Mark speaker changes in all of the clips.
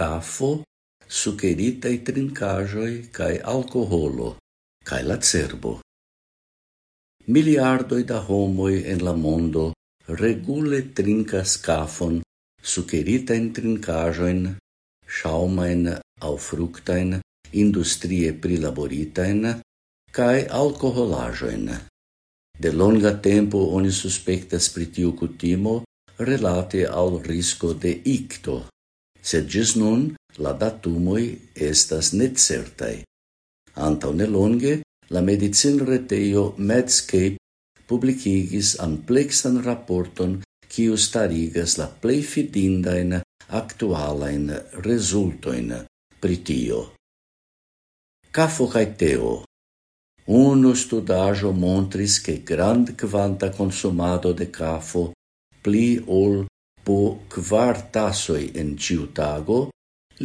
Speaker 1: cafo, sukeritaj trincajoi cae alcoholo, cae la cerbo. Miliardoi da homoi en la mondo regule trincas cafon, sukeritajn trincajoin, ŝaŭmajn au fructain, industrie prilaboritain, cae alcoholajoin. De longa tempo oni suspectas pritiu cutimo kutimo relate al risco de icto sed gis nun la datumoi estas necertai. Antau nelonge, la medicin reteio Medscape publicigis amplexan raporton kiu starigas la plei fidindain actualain resultoin pritio. Cafo cae teo Unu studajo montris che grand quanta consumado de cafo pli ol po quar tasoj en ciu tago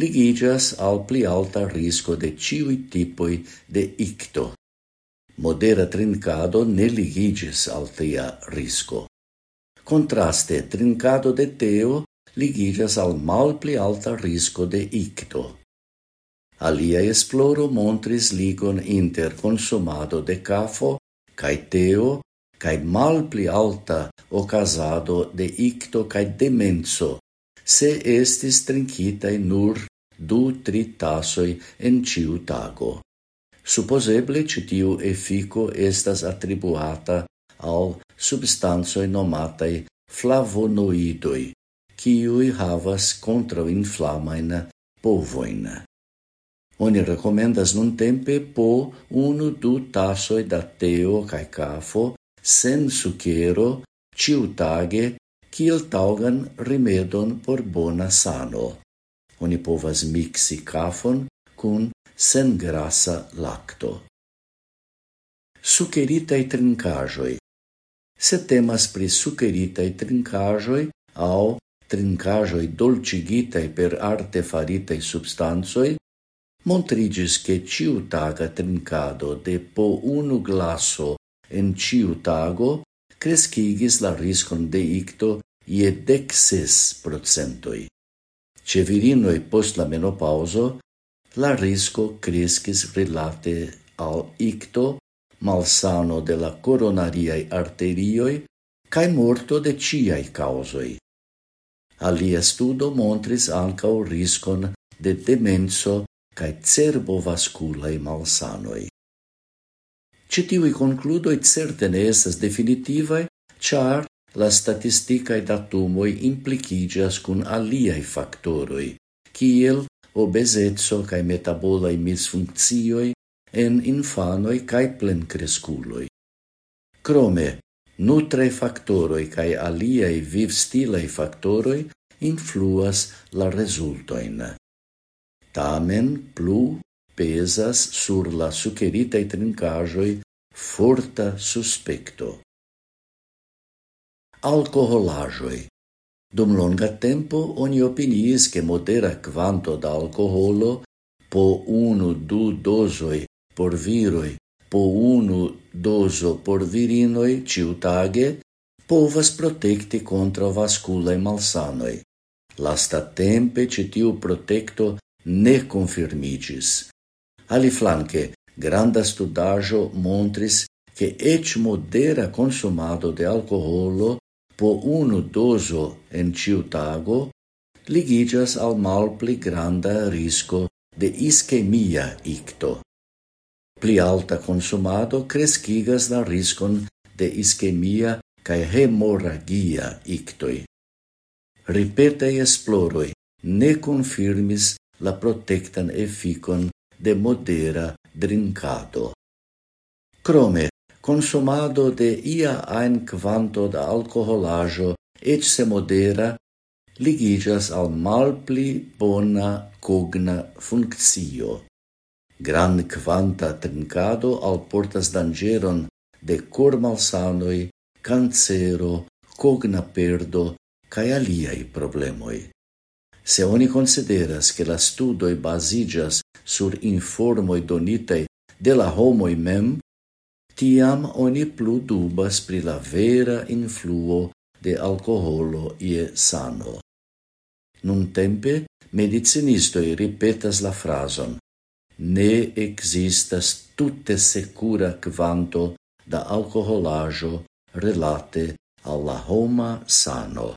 Speaker 1: ligigas al pli alta risco de ciui tipoi de icto. Modera trincado ne ligigis al tia risco. Contraste, trincado de teo ligigas al mal pli alta risco de icto. Alia esploro montris ligon inter consumado de cafo cae teo cae mal pli alta ocasado de icto cae demenso, se estis trincitae nur du tri tasoi en ciu tago. Supposeble citiu effico estas attribuata al substansoi nomatai flavonoidoi, ciui havas contrainflamain povoin. Oni recomendas nun tempe po unu du tasoi da teo cae cafo sen sukero, ciutage, kiel taugan rimedon por bona sano. Oni povas mixi cafon cun sen grasa lacto. Sukeritai trincajoi Se temas pri sukeritai trincajoi au trincajoi dolcigitai per arte faritai substanzoi, montrigis che ciutaga trincado de po unu glaso en ciu tago crescigis la riscon de icto ie dec ses procentoi. Ce virinoi post la menopauso, la risco crescis relate al icto, malsano de la coronariae arterioi, cae morto de ciai causoi. Alia studo montris ancao riscon de demenso cae cerbovasculae malsanoi. Citiui concludoi certe ne esas definitivae, char la statisticae datumoi implicigas cun aliai factoroi, kiel obesetso cae metabolae misfunccioi en infanoi cae plencresculoi. Crome, nutrae factoroi cae aliai vivstilai factoroi influas la resultoin. Tamen, plu, pesas sur la suceritai trincajoi forta suspecto. Alcoholajoi Dum longa tempo oni opiniis che modera quanto da alcoholo po unu du dosoi por viroi, po unu doso por virinoi ciutage, povas protecti contra vasculae malsanoi. Lasta tempe citiu protecto ne confirmigis. Ali flanque, granda studajo montris che ec modera consumado de alcoholo po unu dozo en ciu tago ligigas al malpli granda risco de ischemia icto. Pli alta consumado crescigas la riscon de ischemia cae hemoragia ictoi. Ripetei esploroi ne confirmis la protectan efficon de modera drincado. Crome, consumado de ia ein quanto da alcoholajo et se modera ligigas al malpli bona cogna funccio. Gran quanta trincado alportas dangeron de cor malsanoi, cancero, cogna perdo, cae aliai problemoi. Se oni consideras che la studoi basigas sur informoi donitei de la homoi mem, tiam oni plu dubas pri la vera influo de alcoholo ie sano. Nun tempe, medicinistoi ripetas la frason «Ne existas tutte secura quanto da alcoholajo relate alla homa sano».